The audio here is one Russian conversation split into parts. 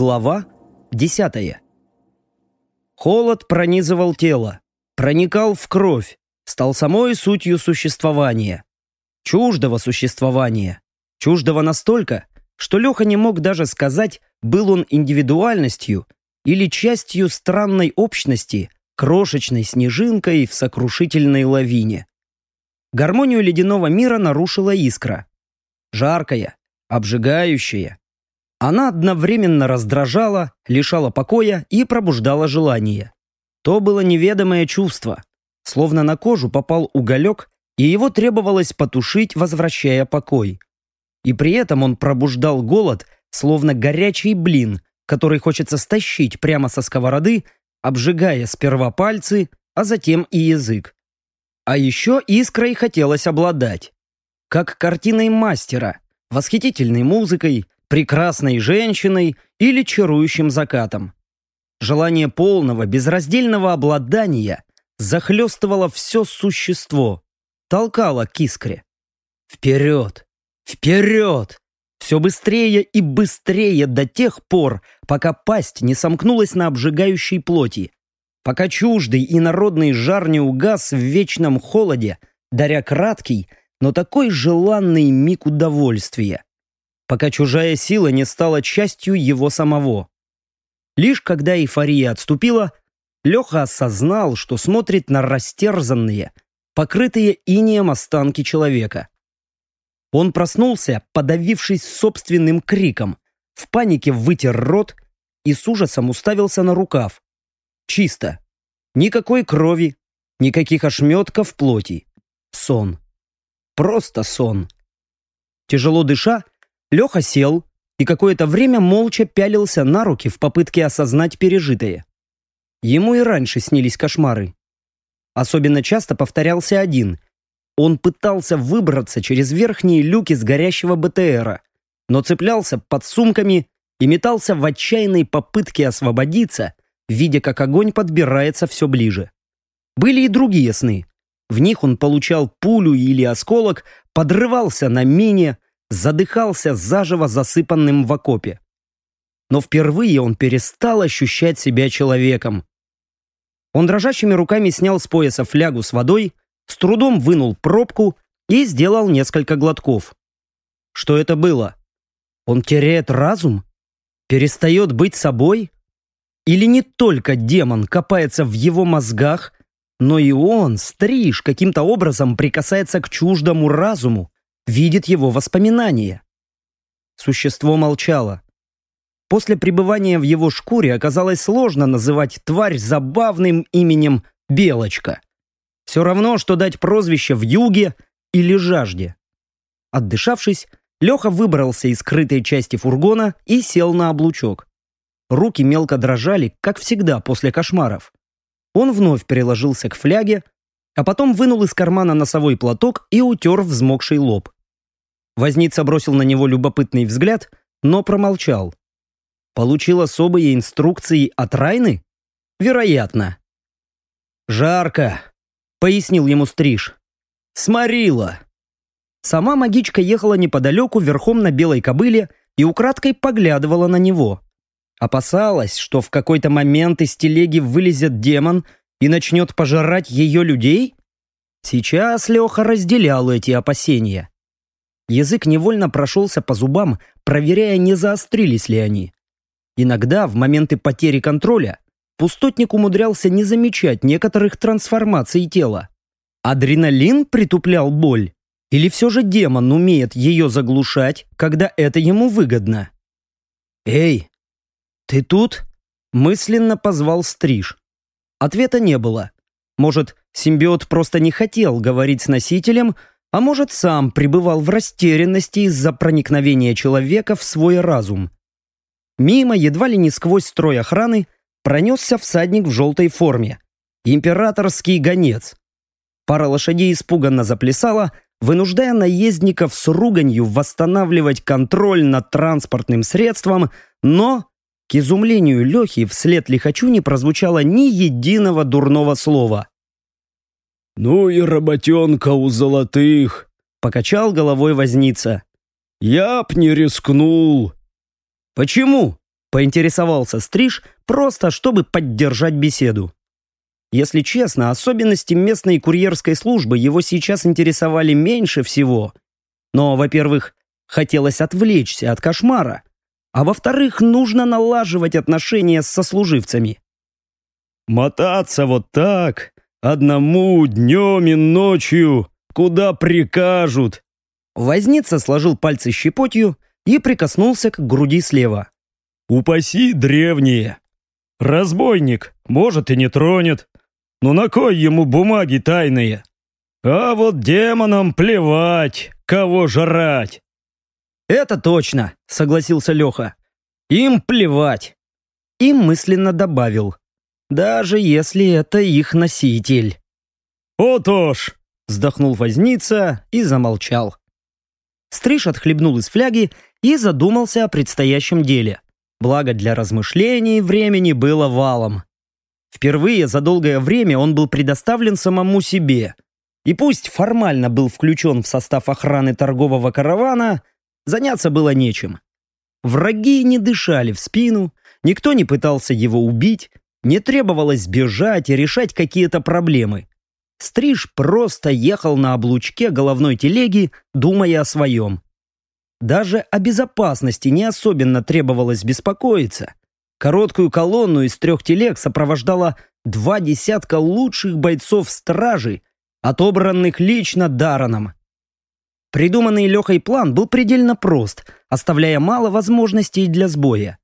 Глава десятая. Холод пронизывал тело, проникал в кровь, стал самой сутью существования. Чуждого существования. Чуждого настолько, что Леха не мог даже сказать, был он индивидуальностью или частью странной общности, крошечной снежинкой в сокрушительной лавине. Гармонию ледяного мира нарушила искра. Жаркая, обжигающая, она одновременно раздражала, лишала покоя и пробуждала желание. То было неведомое чувство. Словно на кожу попал уголек, и его требовалось потушить, возвращая покой. И при этом он пробуждал голод, словно горячий блин, который хочется стащить прямо со сковороды, обжигая сперва пальцы, а затем и язык. А еще искрой хотелось обладать. Как картиной мастера, восхитительной музыкой, прекрасной женщиной или чарующим закатом. Желание полного, безраздельного обладания захлестывало все существо, толкало к искре. Вперед! Вперед! Все быстрее и быстрее до тех пор, пока пасть не сомкнулась на обжигающей плоти, пока чуждый и народный жар не угас в вечном холоде, даря краткий, но такой желанный миг удовольствия пока чужая сила не стала частью его самого. Лишь когда эйфория отступила, Леха осознал, что смотрит на растерзанные, покрытые инеем останки человека. Он проснулся, подавившись собственным криком, в панике вытер рот и с ужасом уставился на рукав. Чисто. Никакой крови, никаких ошметков плоти. Сон. Просто сон. Тяжело дыша, Леха сел и какое-то время молча пялился на руки в попытке осознать пережитое. Ему и раньше снились кошмары. Особенно часто повторялся один. Он пытался выбраться через верхние люки с горящего БТРа, но цеплялся под сумками и метался в отчаянной попытке освободиться, видя, как огонь подбирается все ближе. Были и другие сны. В них он получал пулю или осколок, подрывался на мине, задыхался заживо засыпанным в окопе. Но впервые он перестал ощущать себя человеком. Он дрожащими руками снял с пояса флягу с водой, с трудом вынул пробку и сделал несколько глотков. Что это было? Он теряет разум? Перестает быть собой? Или не только демон копается в его мозгах, но и он, стриж, каким-то образом прикасается к чуждому разуму, видит его воспоминания. Существо молчало. После пребывания в его шкуре оказалось сложно называть тварь забавным именем Белочка. Все равно, что дать прозвище в юге или жажде. Отдышавшись, Леха выбрался из скрытой части фургона и сел на облучок. Руки мелко дрожали, как всегда после кошмаров. Он вновь переложился к фляге, а потом вынул из кармана носовой платок и утер взмокший лоб. Возница бросил на него любопытный взгляд, но промолчал. Получил особые инструкции от Райны? Вероятно. «Жарко», — пояснил ему Стриж. «Сморила». Сама магичка ехала неподалеку верхом на белой кобыле и украдкой поглядывала на него. Опасалась, что в какой-то момент из телеги вылезет демон и начнет пожирать ее людей? Сейчас Леха разделял эти опасения. Язык невольно прошелся по зубам, проверяя, не заострились ли они. Иногда, в моменты потери контроля, пустотник умудрялся не замечать некоторых трансформаций тела. Адреналин притуплял боль? Или все же демон умеет ее заглушать, когда это ему выгодно? «Эй, ты тут?» – мысленно позвал Стриж. Ответа не было. Может, симбиот просто не хотел говорить с носителем, а может, сам пребывал в растерянности из-за проникновения человека в свой разум. Мимо, едва ли не сквозь строй охраны, пронесся всадник в желтой форме. Императорский гонец. Пара лошадей испуганно заплясала, вынуждая наездников с руганью восстанавливать контроль над транспортным средством, но, к изумлению Лехи, вслед лихачу не прозвучало ни единого дурного слова. «Ну и работенка у золотых!» — покачал головой возница. «Я б не рискнул!» «Почему?» Поинтересовался Стриж, просто чтобы поддержать беседу. Если честно, особенности местной курьерской службы его сейчас интересовали меньше всего. Но, во-первых, хотелось отвлечься от кошмара, а во-вторых, нужно налаживать отношения с сослуживцами. «Мотаться вот так, одному днем и ночью, куда прикажут!» Возница сложил пальцы щепотью и прикоснулся к груди слева. «Упаси древние! Разбойник, может, и не тронет, но на кой ему бумаги тайные? А вот демонам плевать, кого жрать!» «Это точно», — согласился Леха. «Им плевать». И мысленно добавил. «Даже если это их носитель». «Отож!» — вздохнул возница и замолчал. Стриж отхлебнул из фляги и задумался о предстоящем деле. Благо для размышлений времени было валом. Впервые за долгое время он был предоставлен самому себе. И пусть формально был включен в состав охраны торгового каравана, заняться было нечем. Враги не дышали в спину, никто не пытался его убить, не требовалось бежать и решать какие-то проблемы. Стриж просто ехал на облучке головной телеги, думая о своем. Даже о безопасности не особенно требовалось беспокоиться. Короткую колонну из трех телег сопровождала два десятка лучших бойцов стражи, отобранных лично Дараном. Придуманный Лехой план был предельно прост, оставляя мало возможностей для сбоя.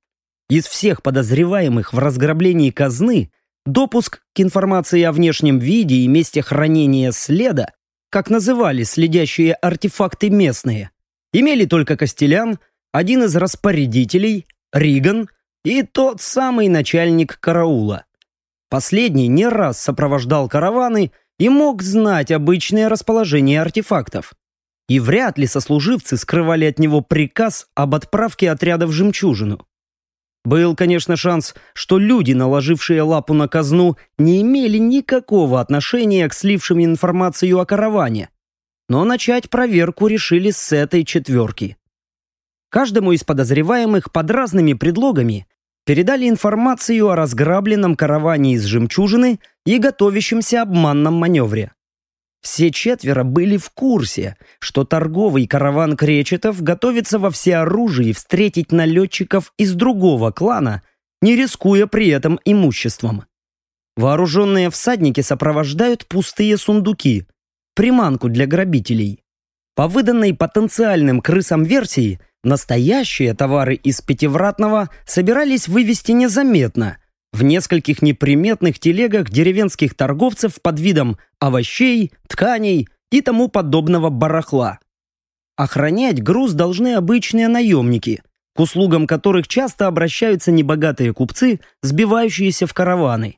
Из всех подозреваемых в разграблении казны допуск к информации о внешнем виде и месте хранения следа, как называли следящие артефакты местные, имели только Костелян, один из распорядителей, Риган и тот самый начальник караула. Последний не раз сопровождал караваны и мог знать обычное расположение артефактов. И вряд ли сослуживцы скрывали от него приказ об отправке отряда в жемчужину. Был, конечно, шанс, что люди, наложившие лапу на казну, не имели никакого отношения к слившим информацию о караване, но начать проверку решили с этой четверки. Каждому из подозреваемых под разными предлогами передали информацию о разграбленном караване из жемчужины и готовящемся обманном маневре. Все четверо были в курсе, что торговый караван кречетов готовится во всеоружии встретить налетчиков из другого клана, не рискуя при этом имуществом. Вооруженные всадники сопровождают пустые сундуки, приманку для грабителей. По выданной потенциальным крысам версии, настоящие товары из Пятивратного собирались вывести незаметно, в нескольких неприметных телегах деревенских торговцев под видом овощей, тканей и тому подобного барахла. Охранять груз должны обычные наемники, к услугам которых часто обращаются небогатые купцы, сбивающиеся в караваны.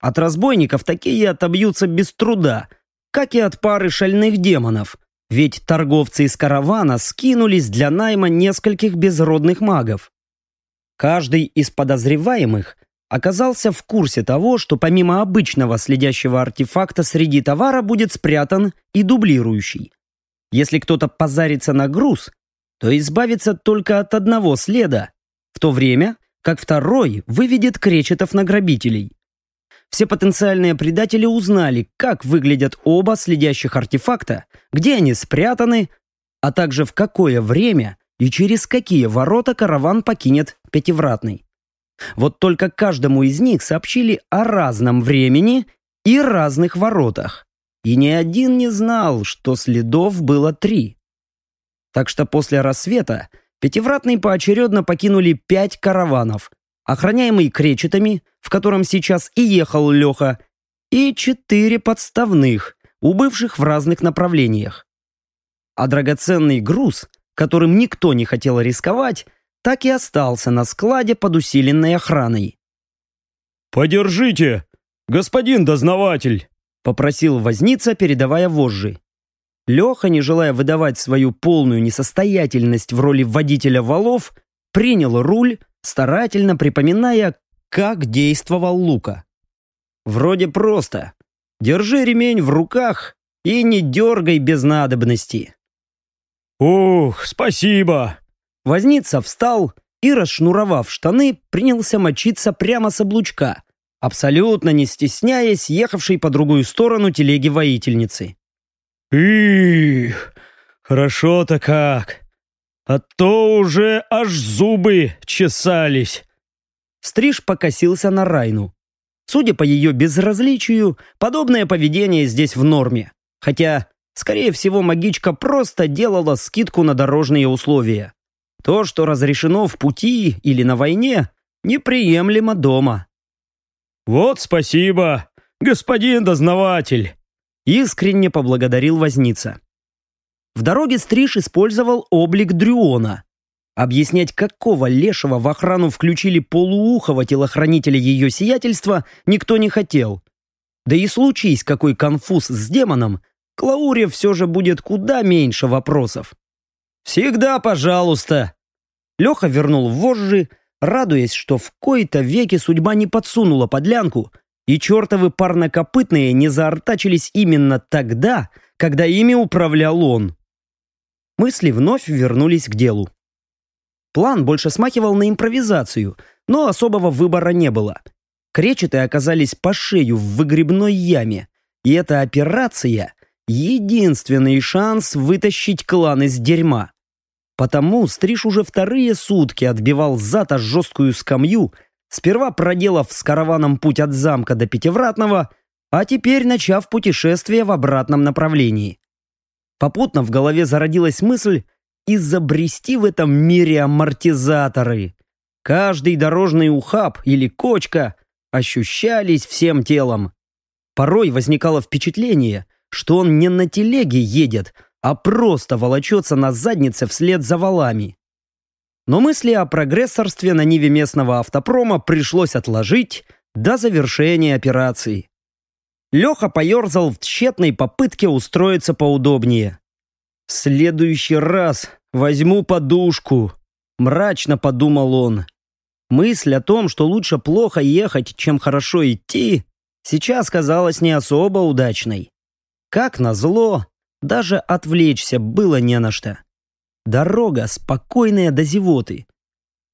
От разбойников такие отобьются без труда, как и от пары шальных демонов, ведь торговцы из каравана скинулись для найма нескольких безродных магов. Каждый из подозреваемых оказался в курсе того, что помимо обычного следящего артефакта среди товара будет спрятан и дублирующий. Если кто-то позарится на груз, то избавится только от одного следа, в то время как второй выведет кречетов на грабителей все потенциальные предатели узнали, как выглядят оба следящих артефакта, где они спрятаны, а также в какое время и через какие ворота караван покинет Пятивратный. Вот только каждому из них сообщили о разном времени и разных воротах. И ни один не знал, что следов было три. Так что после рассвета Пятивратный поочередно покинули пять караванов, охраняемый кречетами, в котором сейчас и ехал Леха, и четыре подставных, убывших в разных направлениях. А драгоценный груз, которым никто не хотел рисковать, так и остался на складе под усиленной охраной. «Подержите, господин дознаватель!» — попросил возница, передавая вожжи. Леха, не желая выдавать свою полную несостоятельность в роли водителя валов, принял руль, старательно припоминая, как действовал Лука. Вроде просто. Держи ремень в руках и не дергай без надобности. «Ух, спасибо!» Возница встал и, расшнуровав штаны, принялся мочиться прямо с облучка, абсолютно не стесняясь ехавшей по другую сторону телеги воительницы. «Их, хорошо-то как! А то уже аж зубы чесались!» Стриж покосился на Райну. Судя по ее безразличию, подобное поведение здесь в норме. Хотя, скорее всего, магичка просто делала скидку на дорожные условия. То, что разрешено в пути или на войне, неприемлемо дома. «Вот спасибо, господин дознаватель!» Искренне поблагодарил возница. В дороге Стриж использовал облик Дрюона. Объяснять, какого лешего в охрану включили полуухого телохранителя ее сиятельства, никто не хотел. Да и случись какой конфуз с демоном, Клауре все же будет куда меньше вопросов. «Всегда пожалуйста!» Леха вернул вожжи, радуясь, что в кои-то веки судьба не подсунула подлянку, и чертовы парнокопытные не заортачились именно тогда, когда ими управлял он. Мысли вновь вернулись к делу. План больше смахивал на импровизацию, но особого выбора не было. Кречеты оказались по шею в выгребной яме, и эта операция — единственный шанс вытащить клан из дерьма. Потому Стриж уже вторые сутки отбивал зад о жесткую скамью, сперва проделав с караваном путь от замка до Пятивратного, а теперь начав путешествие в обратном направлении. Попутно в голове зародилась мысль изобрести в этом мире амортизаторы. Каждый дорожный ухаб или кочка ощущались всем телом. Порой возникало впечатление, что он не на телеге едет, а просто волочется на заднице вслед за валами. Но мысли о прогрессорстве на ниве местного автопрома пришлось отложить до завершения операции. Леха поерзал в тщетной попытке устроиться поудобнее. «В следующий раз возьму подушку», — мрачно подумал он. Мысль о том, что лучше плохо ехать, чем хорошо идти, сейчас казалась не особо удачной. Как назло, даже отвлечься было не на что. Дорога спокойная до зевоты.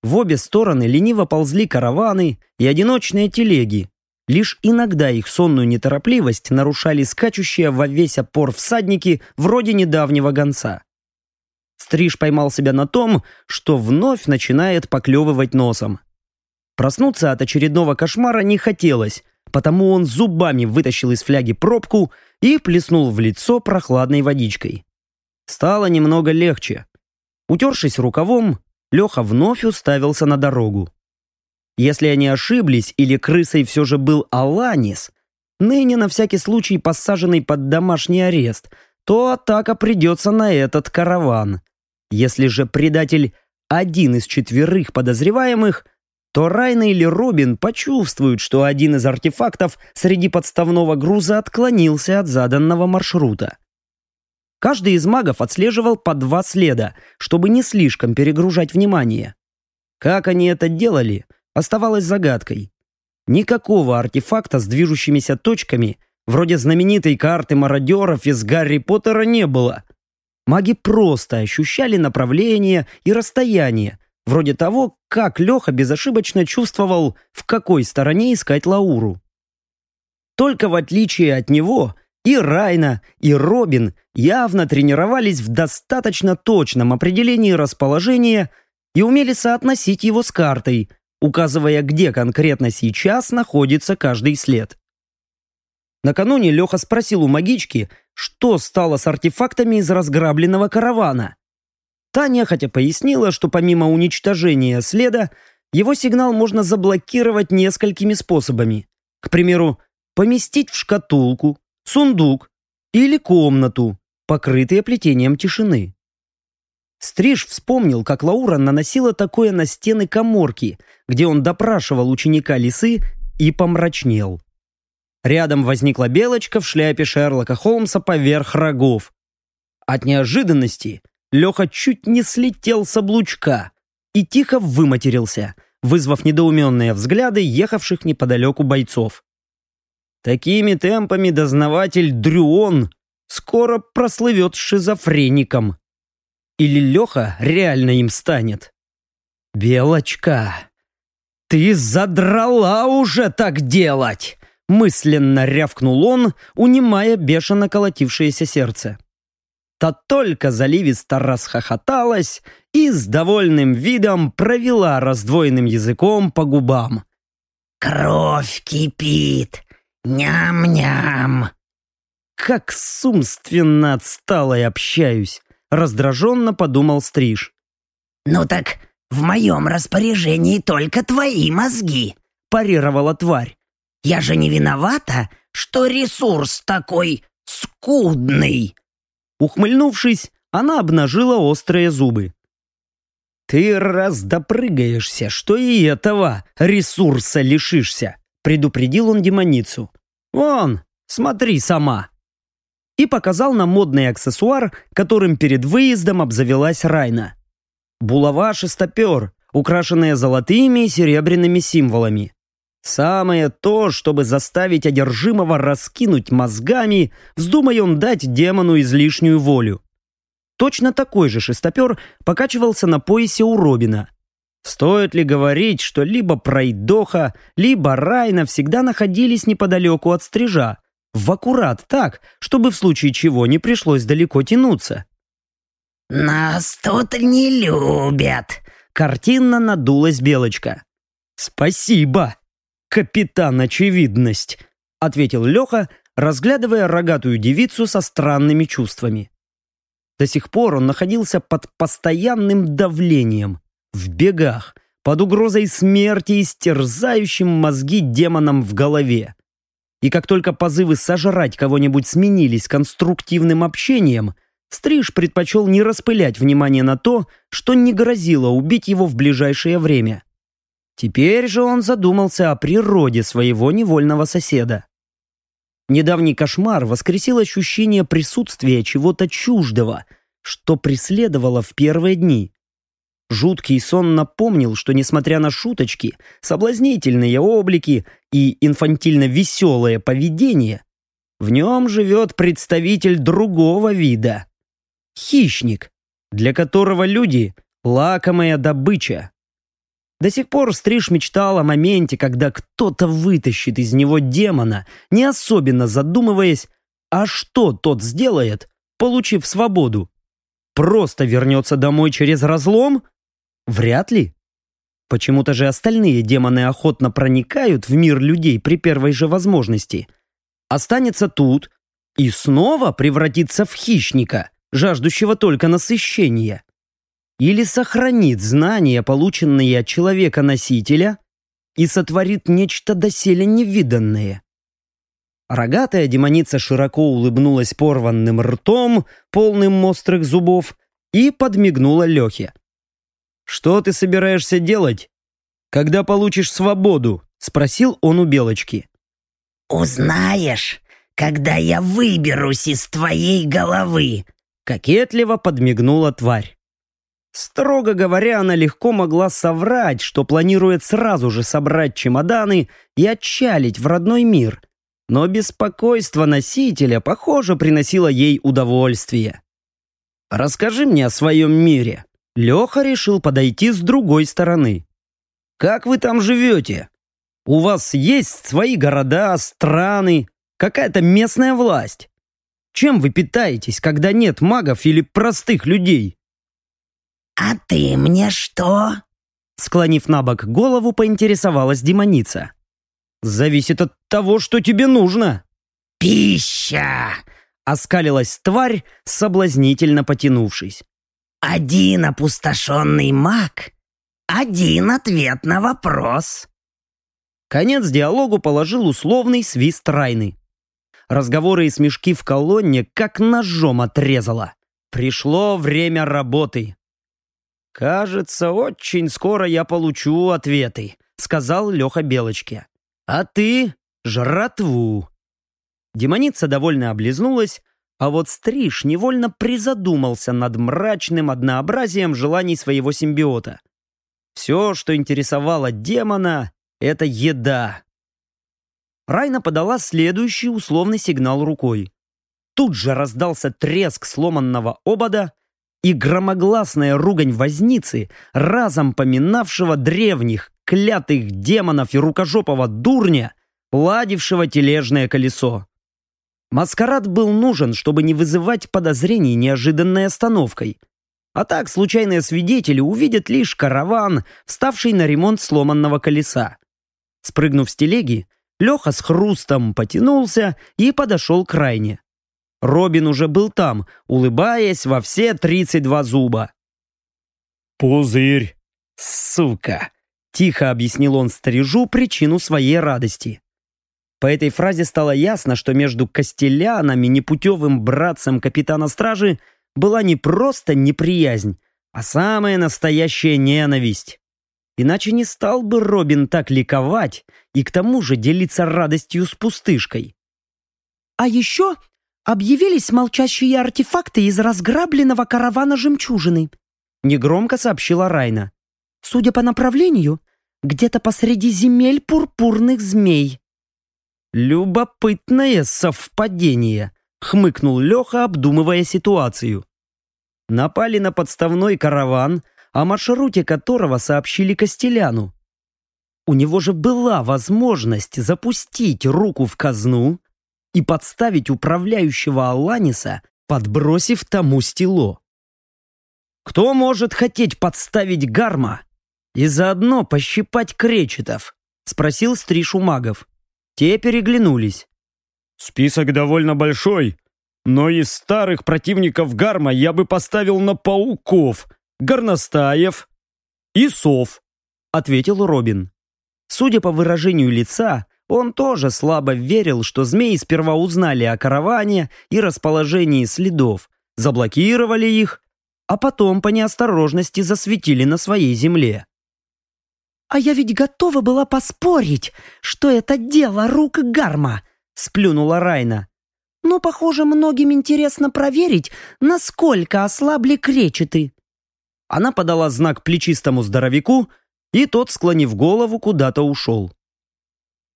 В обе стороны лениво ползли караваны и одиночные телеги. Лишь иногда их сонную неторопливость нарушали скачущие во весь опор всадники вроде недавнего гонца. Стриж поймал себя на том, что вновь начинает поклевывать носом. Проснуться от очередного кошмара не хотелось, потому он зубами вытащил из фляги пробку и плеснул в лицо прохладной водичкой. Стало немного легче. Утершись рукавом, Леха вновь уставился на дорогу. Если они ошиблись или крысой все же был Аланис, ныне на всякий случай посаженный под домашний арест, то атака придется на этот караван. Если же предатель один из четверых подозреваемых, то Райна или Робин почувствуют, что один из артефактов среди подставного груза отклонился от заданного маршрута. Каждый из магов отслеживал по два следа, чтобы не слишком перегружать внимание. Как они это делали, оставалось загадкой. Никакого артефакта с движущимися точками, вроде знаменитой карты мародеров из Гарри Поттера, не было. Маги просто ощущали направление и расстояние, Вроде того, как Леха безошибочно чувствовал, в какой стороне искать Лауру. Только в отличие от него, и Райна, и Робин явно тренировались в достаточно точном определении расположения и умели соотносить его с картой, указывая, где конкретно сейчас находится каждый след. Накануне Леха спросил у магички, что стало с артефактами из разграбленного каравана. Таня хотя пояснила, что помимо уничтожения следа, его сигнал можно заблокировать несколькими способами. К примеру, поместить в шкатулку, сундук или комнату, покрытые плетением тишины. Стриж вспомнил, как Лаура наносила такое на стены коморки, где он допрашивал ученика лисы и помрачнел. Рядом возникла белочка в шляпе Шерлока Холмса поверх рогов. От неожиданности Леха чуть не слетел с облучка и тихо выматерился, вызвав недоуменные взгляды ехавших неподалеку бойцов. Такими темпами дознаватель Дрюон скоро прослывет шизофреником. Или Леха реально им станет. «Белочка, ты задрала уже так делать!» Мысленно рявкнул он, унимая бешено колотившееся сердце. Та только заливисто расхохоталась и с довольным видом провела раздвоенным языком по губам. «Кровь кипит! Ням-ням!» «Как с умственно отсталой общаюсь!» раздраженно подумал Стриж. «Ну так в моем распоряжении только твои мозги», парировала тварь. «Я же не виновата, что ресурс такой скудный». Ухмыльнувшись, она обнажила острые зубы. «Ты раз допрыгаешься, что и этого ресурса лишишься», предупредил он демоницу. «Вон, смотри сама» и показал на модный аксессуар, которым перед выездом обзавелась Райна. Булава-шестопер, украшенная золотыми и серебряными символами. Самое то, чтобы заставить одержимого раскинуть мозгами, вздумай он дать демону излишнюю волю. Точно такой же шестопер покачивался на поясе у Робина. Стоит ли говорить, что либо Пройдоха, либо Райна всегда находились неподалеку от стрижа, в аккурат так, чтобы в случае чего не пришлось далеко тянуться. «Нас тут не любят», — картинно надулась Белочка. «Спасибо, капитан Очевидность», — ответил Леха, разглядывая рогатую девицу со странными чувствами. До сих пор он находился под постоянным давлением, в бегах, под угрозой смерти и стерзающим мозги демоном в голове. И как только позывы сожрать кого-нибудь сменились конструктивным общением, Стриж предпочел не распылять внимание на то, что не грозило убить его в ближайшее время. Теперь же он задумался о природе своего невольного соседа. Недавний кошмар воскресил ощущение присутствия чего-то чуждого, что преследовало в первые дни. Жуткий сон напомнил, что, несмотря на шуточки, соблазнительные облики и инфантильно-веселое поведение, в нем живет представитель другого вида. Хищник, для которого люди – лакомая добыча. До сих пор Стриж мечтал о моменте, когда кто-то вытащит из него демона, не особенно задумываясь, а что тот сделает, получив свободу. Просто вернется домой через разлом – Вряд ли. Почему-то же остальные демоны охотно проникают в мир людей при первой же возможности. Останется тут и снова превратится в хищника, жаждущего только насыщения. Или сохранит знания, полученные от человека-носителя, и сотворит нечто доселе невиданное. Рогатая демоница широко улыбнулась порванным ртом, полным острых зубов, и подмигнула Лехе. «Что ты собираешься делать, когда получишь свободу?» — спросил он у Белочки. «Узнаешь, когда я выберусь из твоей головы!» — кокетливо подмигнула тварь. Строго говоря, она легко могла соврать, что планирует сразу же собрать чемоданы и отчалить в родной мир. Но беспокойство носителя, похоже, приносило ей удовольствие. «Расскажи мне о своем мире», Леха решил подойти с другой стороны. «Как вы там живете? У вас есть свои города, страны, какая-то местная власть? Чем вы питаетесь, когда нет магов или простых людей?» «А ты мне что?» Склонив на бок голову, поинтересовалась демоница. «Зависит от того, что тебе нужно». «Пища!» — оскалилась тварь, соблазнительно потянувшись. Один опустошенный маг, один ответ на вопрос. Конец диалогу положил условный свист Райны. Разговоры и смешки в колонне как ножом отрезало. Пришло время работы. «Кажется, очень скоро я получу ответы», — сказал Леха Белочке. «А ты — жратву». Демоница довольно облизнулась, а вот Стриж невольно призадумался над мрачным однообразием желаний своего симбиота. Все, что интересовало демона, это еда. Райна подала следующий условный сигнал рукой. Тут же раздался треск сломанного обода, и громогласная ругань возницы, разом поминавшего древних, клятых демонов и рукожопого дурня, ладившего тележное колесо. Маскарад был нужен, чтобы не вызывать подозрений неожиданной остановкой. А так случайные свидетели увидят лишь караван, вставший на ремонт сломанного колеса. Спрыгнув с телеги, Леха с хрустом потянулся и подошел к Райне. Робин уже был там, улыбаясь во все тридцать два зуба. «Пузырь!» «Сука!» — тихо объяснил он стрижу причину своей радости. По этой фразе стало ясно, что между Костелянами, непутевым братцем капитана стражи, была не просто неприязнь, а самая настоящая ненависть. Иначе не стал бы Робин так ликовать и к тому же делиться радостью с пустышкой. «А еще объявились молчащие артефакты из разграбленного каравана жемчужины», негромко сообщила Райна. «Судя по направлению, где-то посреди земель пурпурных змей». «Любопытное совпадение», — хмыкнул Леха, обдумывая ситуацию. Напали на подставной караван, о маршруте которого сообщили Костеляну. У него же была возможность запустить руку в казну и подставить управляющего Аланиса, подбросив тому стело. Кто может хотеть подставить гарма и заодно пощипать кречетов? Спросил Стриж у магов. Те переглянулись. «Список довольно большой, но из старых противников Гарма я бы поставил на пауков, горностаев и сов», — ответил Робин. Судя по выражению лица, он тоже слабо верил, что змеи сперва узнали о караване и расположении следов, заблокировали их, а потом по неосторожности засветили на своей земле. «А я ведь готова была поспорить, что это дело рук Гарма», — сплюнула Райна. «Но, похоже, многим интересно проверить, насколько ослабли кречеты». Она подала знак плечистому здоровяку, и тот, склонив голову, куда-то ушел.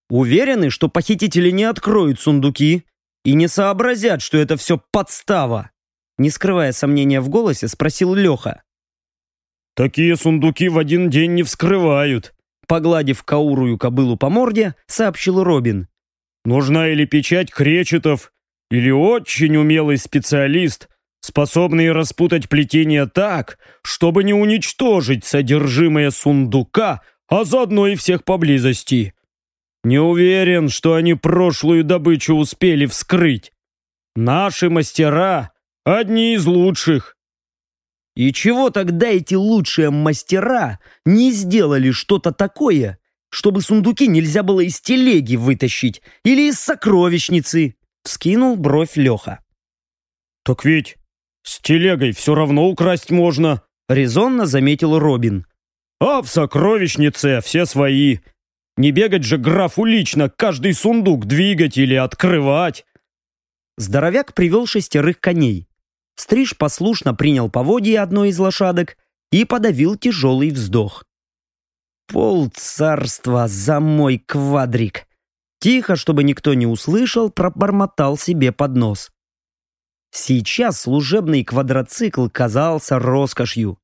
Уверены, что похитители не откроют сундуки и не сообразят, что это все подстава? Не скрывая сомнения в голосе, спросил Леха. «Такие сундуки в один день не вскрывают», погладив каурую кобылу по морде, сообщил Робин. «Нужна или печать кречетов, или очень умелый специалист, способный распутать плетение так, чтобы не уничтожить содержимое сундука, а заодно и всех поблизости. Не уверен, что они прошлую добычу успели вскрыть. Наши мастера — одни из лучших. И чего тогда эти лучшие мастера не сделали что-то такое, чтобы сундуки нельзя было из телеги вытащить или из сокровищницы? Вскинул бровь Леха. Так ведь с телегой все равно украсть можно, резонно заметил Робин. А в сокровищнице все свои. Не бегать же графу лично, каждый сундук двигать или открывать. Здоровяк привел шестерых коней. Стриж послушно принял поводье одной из лошадок и подавил тяжелый вздох. «Пол царства за мой квадрик!» Тихо, чтобы никто не услышал, пробормотал себе под нос. Сейчас служебный квадроцикл казался роскошью.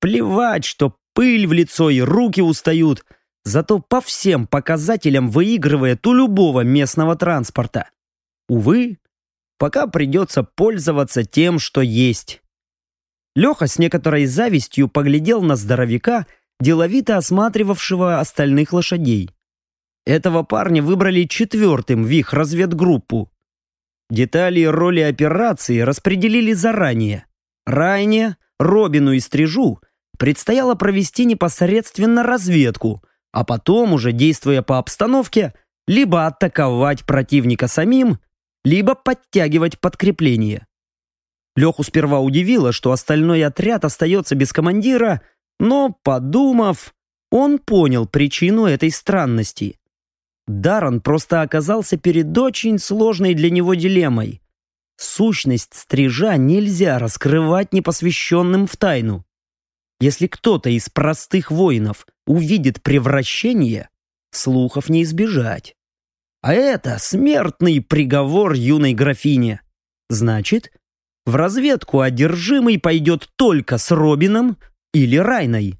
Плевать, что пыль в лицо и руки устают, зато по всем показателям выигрывает у любого местного транспорта. Увы, пока придется пользоваться тем, что есть. Леха с некоторой завистью поглядел на здоровяка, деловито осматривавшего остальных лошадей. Этого парня выбрали четвертым в их разведгруппу. Детали и роли операции распределили заранее. Райне, Робину и Стрижу предстояло провести непосредственно разведку, а потом, уже действуя по обстановке, либо атаковать противника самим, либо подтягивать подкрепление. Леху сперва удивило, что остальной отряд остается без командира, но, подумав, он понял причину этой странности. Даррен просто оказался перед очень сложной для него дилеммой. Сущность стрижа нельзя раскрывать непосвященным в тайну. Если кто-то из простых воинов увидит превращение, слухов не избежать. А это смертный приговор юной графине. Значит, В разведку одержимый пойдет только с Робином или Райной.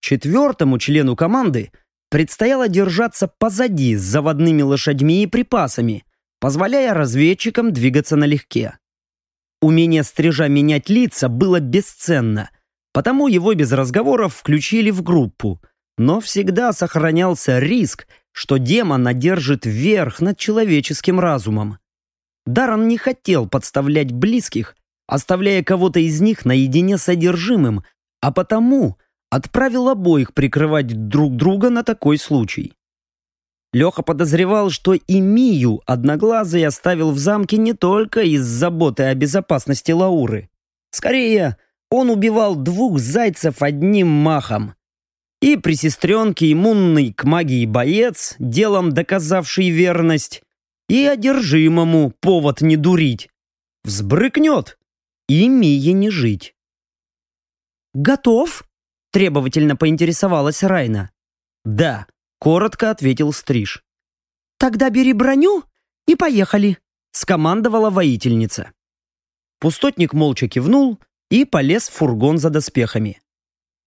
Четвертому члену команды предстояло держаться позади с заводными лошадьми и припасами, позволяя разведчикам двигаться налегке. Умение стрижа менять лица было бесценно, потому его без разговоров включили в группу, но всегда сохранялся риск, что демон одержит верх над человеческим разумом. Даран не хотел подставлять близких, оставляя кого-то из них наедине с одержимым, а потому отправил обоих прикрывать друг друга на такой случай. Леха подозревал, что и Мию Одноглазый оставил в замке не только из заботы о безопасности Лауры. Скорее, он убивал двух зайцев одним махом. И при сестренке иммунный к магии боец, делом доказавший верность, и одержимому повод не дурить. Взбрыкнет, и Мие не жить. «Готов?» – требовательно поинтересовалась Райна. «Да», — коротко ответил Стриж. «Тогда бери броню и поехали», — скомандовала воительница. Пустотник молча кивнул и полез в фургон за доспехами.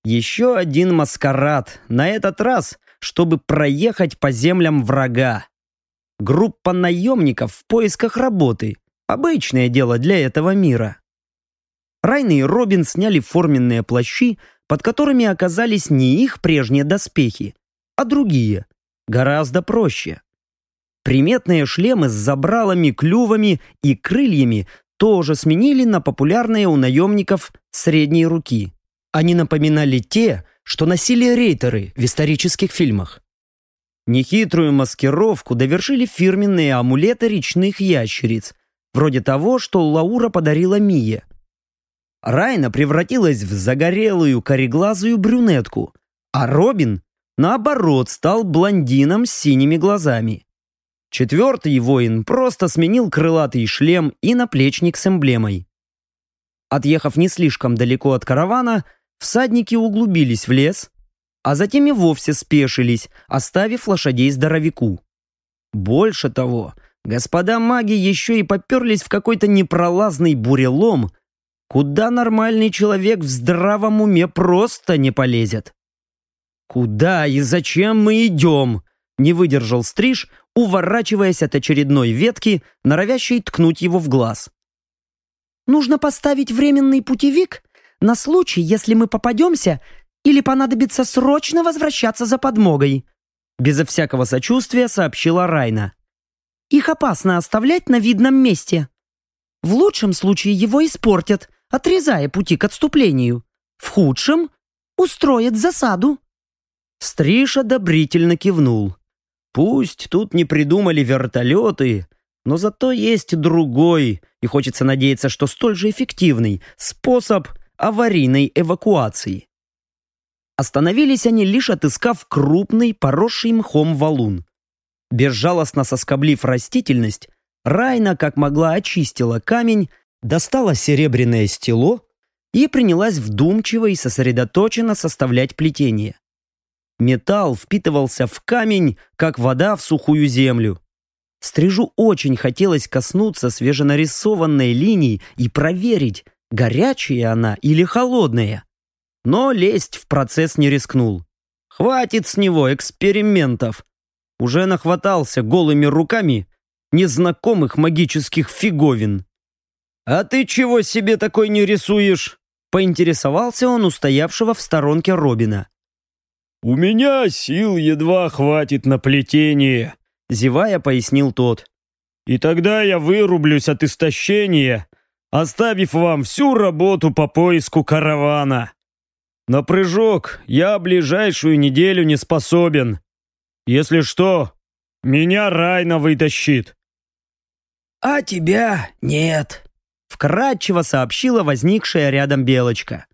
Еще один маскарад, на этот раз, чтобы проехать по землям врага. Группа наемников в поисках работы. Обычное дело для этого мира. Райна и Робин сняли форменные плащи, под которыми оказались не их прежние доспехи, а другие, гораздо проще. Приметные шлемы с забралами, клювами и крыльями тоже сменили на популярные у наемников средней руки. Они напоминали те, что носили рейтеры в исторических фильмах. Нехитрую маскировку довершили фирменные амулеты речных ящериц, вроде того, что Лаура подарила Мие. Райна превратилась в загорелую кореглазую брюнетку, а Робин наоборот, стал блондином с синими глазами. Четвертый воин просто сменил крылатый шлем и наплечник с эмблемой. Отъехав не слишком далеко от каравана, всадники углубились в лес, а затем и вовсе спешились, оставив лошадей здоровяку. Больше того, господа маги еще и поперлись в какой-то непролазный бурелом, куда нормальный человек в здравом уме просто не полезет. «Куда и зачем мы идем?» Не выдержал стриж, уворачиваясь от очередной ветки, норовящей ткнуть его в глаз. «Нужно поставить временный путевик на случай, если мы попадемся или понадобится срочно возвращаться за подмогой», безо всякого сочувствия сообщила Райна. «Их опасно оставлять на видном месте. В лучшем случае его испортят, отрезая пути к отступлению. В худшем — устроят засаду». Стриж одобрительно кивнул. Пусть тут не придумали вертолеты, но зато есть другой, и хочется надеяться, что столь же эффективный, способ аварийной эвакуации. Остановились они, лишь отыскав крупный, поросший мхом валун. Безжалостно соскоблив растительность, Райна, как могла, очистила камень, достала серебряное стело и принялась вдумчиво и сосредоточенно составлять плетение. Металл впитывался в камень, как вода в сухую землю. Стрижу очень хотелось коснуться свеженарисованной линии и проверить, горячая она или холодная. Но лезть в процесс не рискнул. Хватит с него экспериментов. Уже нахватался голыми руками незнакомых магических фиговин. «А ты чего себе такой не рисуешь?» Поинтересовался он у стоявшего в сторонке Робина. «У меня сил едва хватит на плетение», — зевая пояснил тот. «И тогда я вырублюсь от истощения, оставив вам всю работу по поиску каравана. На прыжок я ближайшую неделю не способен. Если что, меня Райна вытащит». «А тебя нет», — вкратчиво сообщила возникшая рядом Белочка.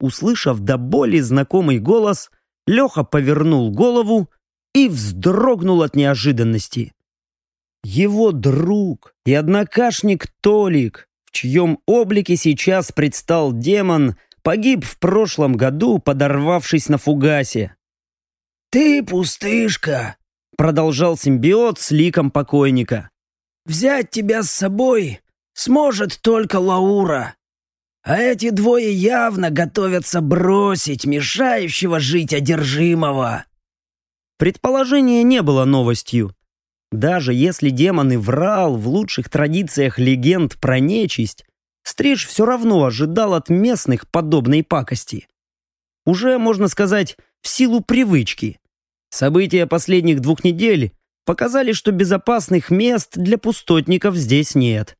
Услышав до боли знакомый голос, — Леха повернул голову и вздрогнул от неожиданности. Его друг и однокашник Толик, в чьем облике сейчас предстал демон, погиб в прошлом году, подорвавшись на фугасе. «Ты пустышка», — продолжал симбиот с ликом покойника. «Взять тебя с собой сможет только Лаура. А эти двое явно готовятся бросить мешающего жить одержимого. Предположение не было новостью. Даже если демон и врал в лучших традициях легенд про нечисть, Стриж все равно ожидал от местных подобной пакости. Уже, можно сказать, в силу привычки. События последних двух недель показали, что безопасных мест для пустотников здесь нет.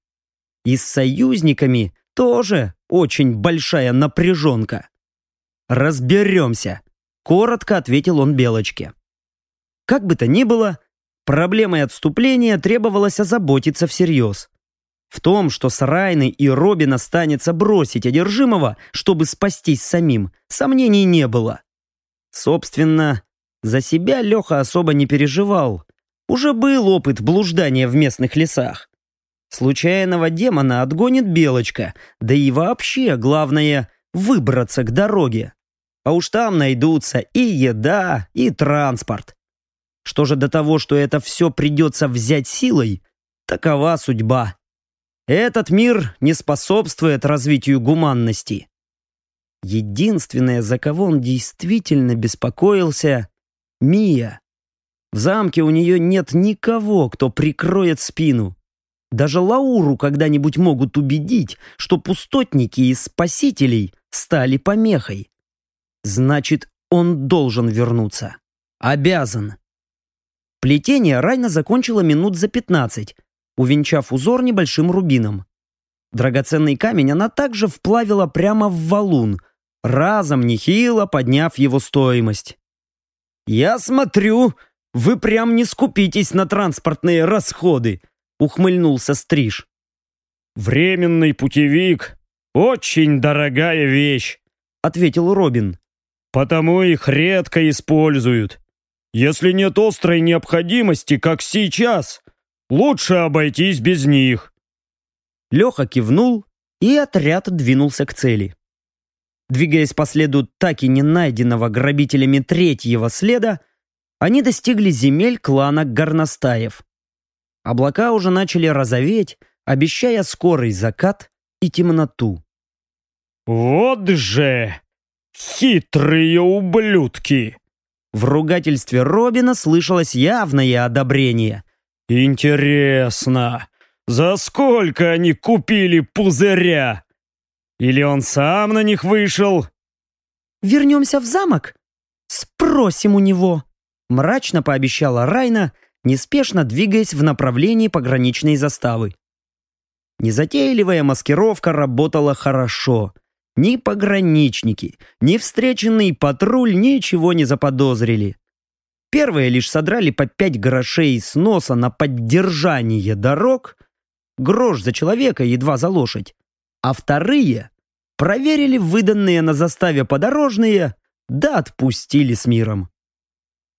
И с союзниками тоже очень большая напряженка. «Разберемся», — коротко ответил он Белочке. Как бы то ни было, проблемой отступления требовалось озаботиться всерьез. В том, что с Райной и Робин останется бросить одержимого, чтобы спастись самим, сомнений не было. Собственно, за себя Леха особо не переживал. Уже был опыт блуждания в местных лесах. Случайного демона отгонит Белочка, да и вообще, главное, выбраться к дороге. А уж там найдутся и еда, и транспорт. Что же до того, что это все придется взять силой, такова судьба. Этот мир не способствует развитию гуманности. Единственное, за кого он действительно беспокоился — Мия. В замке у нее нет никого, кто прикроет спину. Даже Лауру когда-нибудь могут убедить, что пустотники из спасителей стали помехой. Значит, он должен вернуться. Обязан. Плетение Райна закончила минут за пятнадцать, увенчав узор небольшим рубином. Драгоценный камень она также вплавила прямо в валун, разом нехило подняв его стоимость. «Я смотрю, вы прям не скупитесь на транспортные расходы», ухмыльнулся Стриж. «Временный путевик — очень дорогая вещь», ответил Робин. «Потому их редко используют. Если нет острой необходимости, как сейчас, Лучше обойтись без них. Леха кивнул, и отряд двинулся к цели. Двигаясь по следу так и не найденного грабителями третьего следа, они достигли земель клана Горностаев. Облака уже начали розоветь, обещая скорый закат и темноту. «Вот же! Хитрые ублюдки!» В ругательстве Робина слышалось явное одобрение. «Интересно, за сколько они купили пузыря? Или он сам на них вышел?» «Вернемся в замок? Спросим у него», мрачно пообещала Райна, неспешно двигаясь в направлении пограничной заставы. Незатейливая маскировка работала хорошо. Ни пограничники, ни встреченный патруль ничего не заподозрили. Первые лишь содрали по пять грошей с носа на поддержание дорог, грош за человека, едва за лошадь, а вторые проверили выданные на заставе подорожные, да отпустили с миром.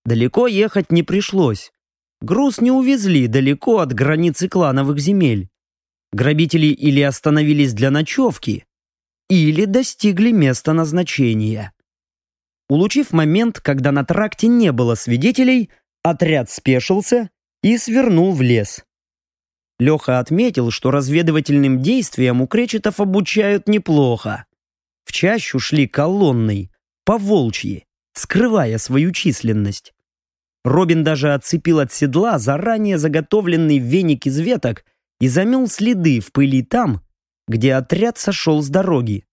Далеко ехать не пришлось. Груз не увезли далеко от границы клановых земель. Грабители или остановились для ночевки, или достигли места назначения. Улучив момент, когда на тракте не было свидетелей, отряд спешился и свернул в лес. Леха отметил, что разведывательным действиям у кречетов обучают неплохо. В чащу шли колонной, по волчьи, скрывая свою численность. Робин даже отцепил от седла заранее заготовленный веник из веток и замел следы в пыли там, где отряд сошел с дороги.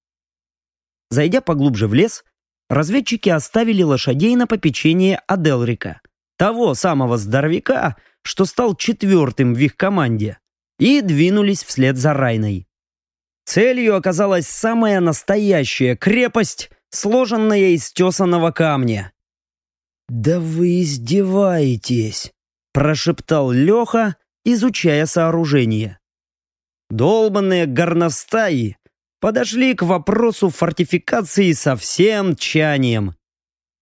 Зайдя поглубже в лес, разведчики оставили лошадей на попечение Аделрика, того самого здоровяка, что стал четвертым в их команде, и двинулись вслед за Райной. Целью оказалась самая настоящая крепость, сложенная из тесаного камня. «Да вы издеваетесь!» – прошептал Леха, изучая сооружение. Долбанные горностаи подошли к вопросу фортификации со всем тчанием.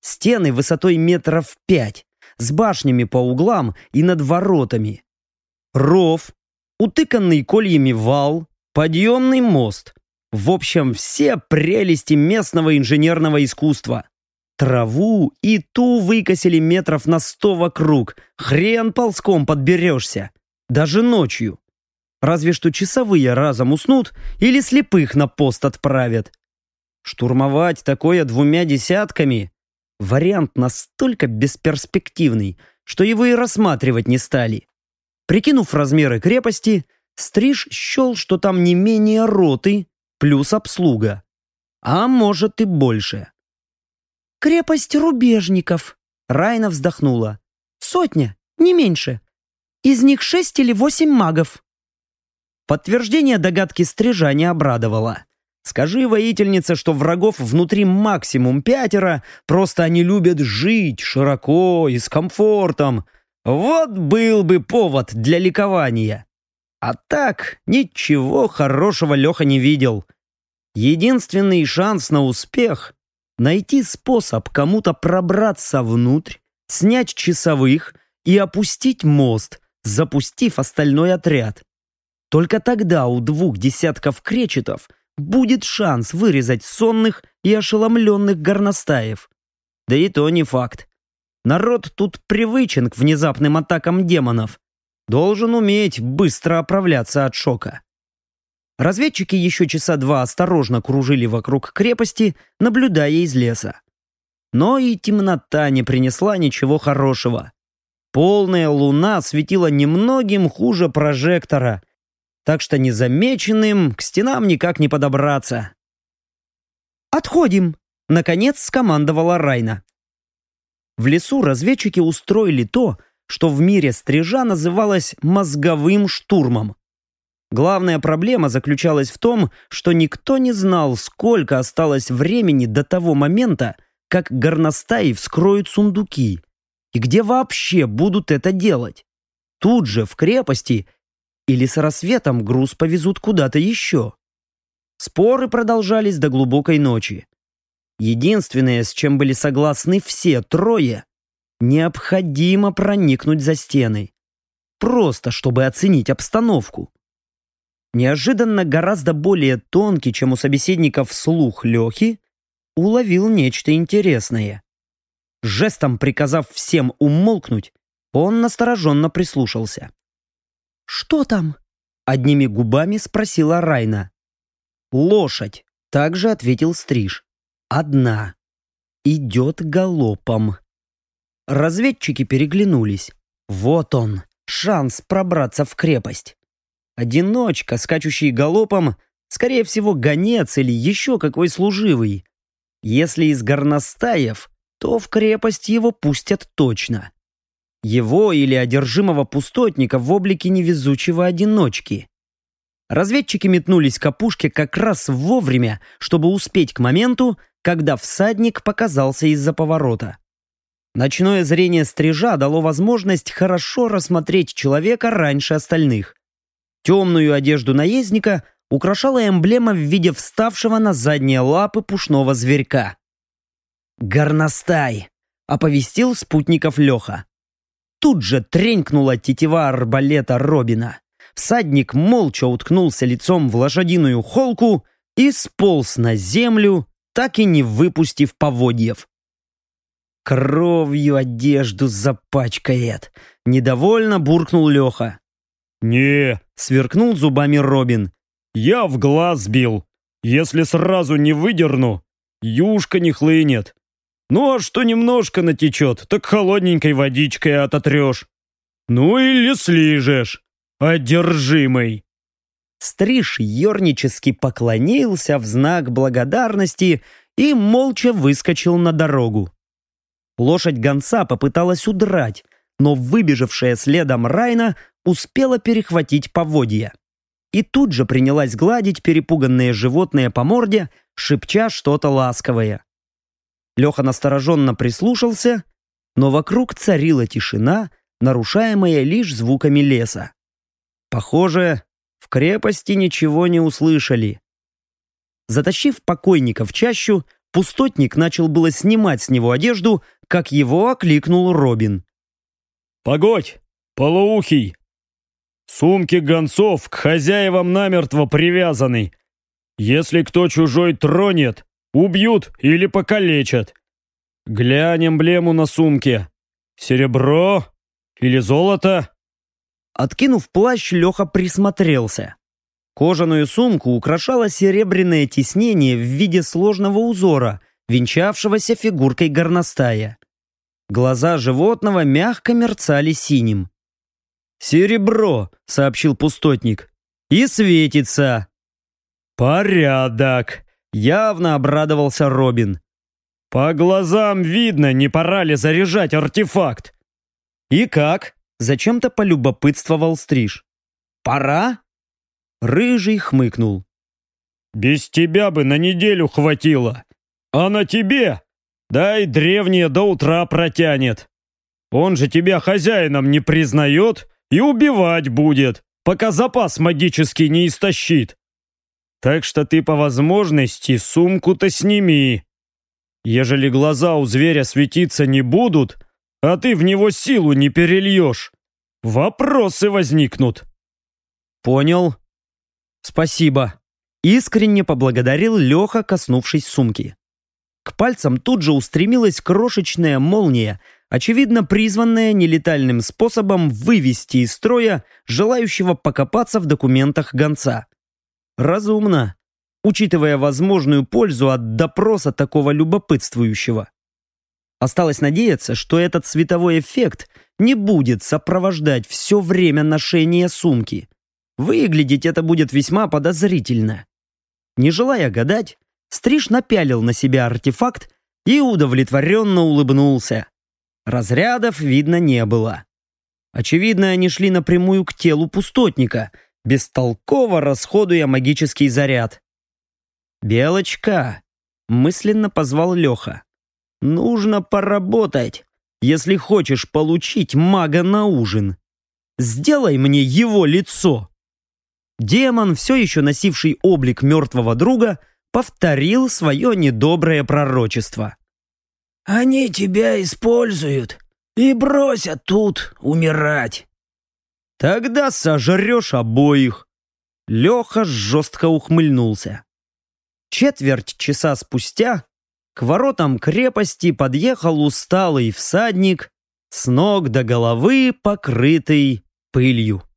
Стены высотой метров пять, с башнями по углам и над воротами. Ров, утыканный кольями вал, подъемный мост. В общем, все прелести местного инженерного искусства. Траву и ту выкосили метров на сто вокруг. Хрен ползком подберешься. Даже ночью. Разве что часовые разом уснут или слепых на пост отправят. Штурмовать такое двумя десятками – вариант настолько бесперспективный, что его и рассматривать не стали. Прикинув размеры крепости, Стриж счел, что там не менее роты плюс обслуга. А может и больше. «Крепость рубежников», — Райна вздохнула. «Сотня, не меньше. Из них шесть или восемь магов». Подтверждение догадки стрижа не обрадовало. Скажи, воительнице, что врагов внутри максимум пятеро, просто они любят жить широко и с комфортом. Вот был бы повод для ликования. А так, ничего хорошего Леха не видел. Единственный шанс на успех — найти способ кому-то пробраться внутрь, снять часовых и опустить мост, запустив остальной отряд. Только тогда у двух десятков кречетов будет шанс вырезать сонных и ошеломленных горностаев. Да и то не факт. Народ тут привычен к внезапным атакам демонов. Должен уметь быстро оправляться от шока. Разведчики еще часа два осторожно кружили вокруг крепости, наблюдая из леса. Но и темнота не принесла ничего хорошего. Полная луна светила немногим хуже прожектора, так что незамеченным к стенам никак не подобраться. «Отходим!» — наконец скомандовала Райна. В лесу разведчики устроили то, что в мире стрижа называлось мозговым штурмом. Главная проблема заключалась в том, что никто не знал, сколько осталось времени до того момента, как горностаи вскроют сундуки, и где вообще будут это делать. Тут же, в крепости, или с рассветом груз повезут куда-то еще. Споры продолжались до глубокой ночи. Единственное, с чем были согласны все трое, необходимо проникнуть за стены. Просто, чтобы оценить обстановку. Неожиданно гораздо более тонкий, чем у собеседников слух Лехи, уловил нечто интересное. Жестом приказав всем умолкнуть, он настороженно прислушался. «Что там?» — одними губами спросила Райна. «Лошадь», — также ответил Стриж. «Одна. Идет галопом». Разведчики переглянулись. Вот он, шанс пробраться в крепость. Одиночка, скачущий галопом, скорее всего, гонец или еще какой служивый. Если из горностаев, то в крепость его пустят точно. Его или одержимого пустотника в облике невезучего одиночки. Разведчики метнулись к опушке как раз вовремя, чтобы успеть к моменту, когда всадник показался из-за поворота. Ночное зрение стрижа дало возможность хорошо рассмотреть человека раньше остальных. Темную одежду наездника украшала эмблема в виде вставшего на задние лапы пушного зверька. «Горностай!» — оповестил спутников Леха. Тут же тренькнула тетива арбалета Робина. Всадник молча уткнулся лицом в лошадиную холку и сполз на землю, так и не выпустив поводьев. «Кровью одежду запачкает!» — недовольно буркнул Леха. «Не!» — сверкнул зубами Робин. «Я в глаз бил. Если сразу не выдерну, юшка не хлынет. Ну а что немножко натечет, так холодненькой водичкой ототрешь. Ну или слижешь, одержимый. Стриж ернически поклонился в знак благодарности и молча выскочил на дорогу. Лошадь гонца попыталась удрать, но выбежавшая следом Райна успела перехватить поводья. И тут же принялась гладить перепуганное животное по морде, шепча что-то ласковое. Леха настороженно прислушался, но вокруг царила тишина, нарушаемая лишь звуками леса. Похоже, в крепости ничего не услышали. Затащив покойника в чащу, пустотник начал было снимать с него одежду, как его окликнул Робин. «Погодь, полуухий! Сумки гонцов к хозяевам намертво привязаны. Если кто чужой тронет, Убьют или покалечат. Глянь эмблему на сумке. Серебро или золото? Откинув плащ, Леха присмотрелся. Кожаную сумку украшало серебряное тиснение в виде сложного узора, венчавшегося фигуркой горностая. Глаза животного мягко мерцали синим. «Серебро», — сообщил пустотник, — «и светится». «Порядок», — явно обрадовался Робин. «По глазам видно, не пора ли заряжать артефакт?» «И как?» — зачем-то полюбопытствовал Стриж. «Пора?» Рыжий хмыкнул. «Без тебя бы на неделю хватило, а на тебе дай древнее до утра протянет. Он же тебя хозяином не признает и убивать будет, пока запас магический не истощит. Так что ты по возможности сумку-то сними. Ежели глаза у зверя светиться не будут, а ты в него силу не перельешь, вопросы возникнут». «Понял», «Спасибо!» Искренне поблагодарил Леха, коснувшись сумки. К пальцам тут же устремилась крошечная молния, очевидно призванная нелетальным способом вывести из строя желающего покопаться в документах гонца. Разумно, учитывая возможную пользу от допроса такого любопытствующего. Осталось надеяться, что этот световой эффект не будет сопровождать все время ношения сумки. Выглядеть это будет весьма подозрительно. Не желая гадать, Стриж напялил на себя артефакт и удовлетворенно улыбнулся. Разрядов видно не было. Очевидно, они шли напрямую к телу пустотника, бестолково расходуя магический заряд. «Белочка!» — мысленно позвал Леха. «Нужно поработать, если хочешь получить мага на ужин. Сделай мне его лицо!» Демон, все еще носивший облик мертвого друга, повторил свое недоброе пророчество. «Они тебя используют и бросят тут умирать». «Тогда сожрешь обоих». Леха жестко ухмыльнулся. Четверть часа спустя к воротам крепости подъехал усталый всадник с ног до головы покрытый пылью.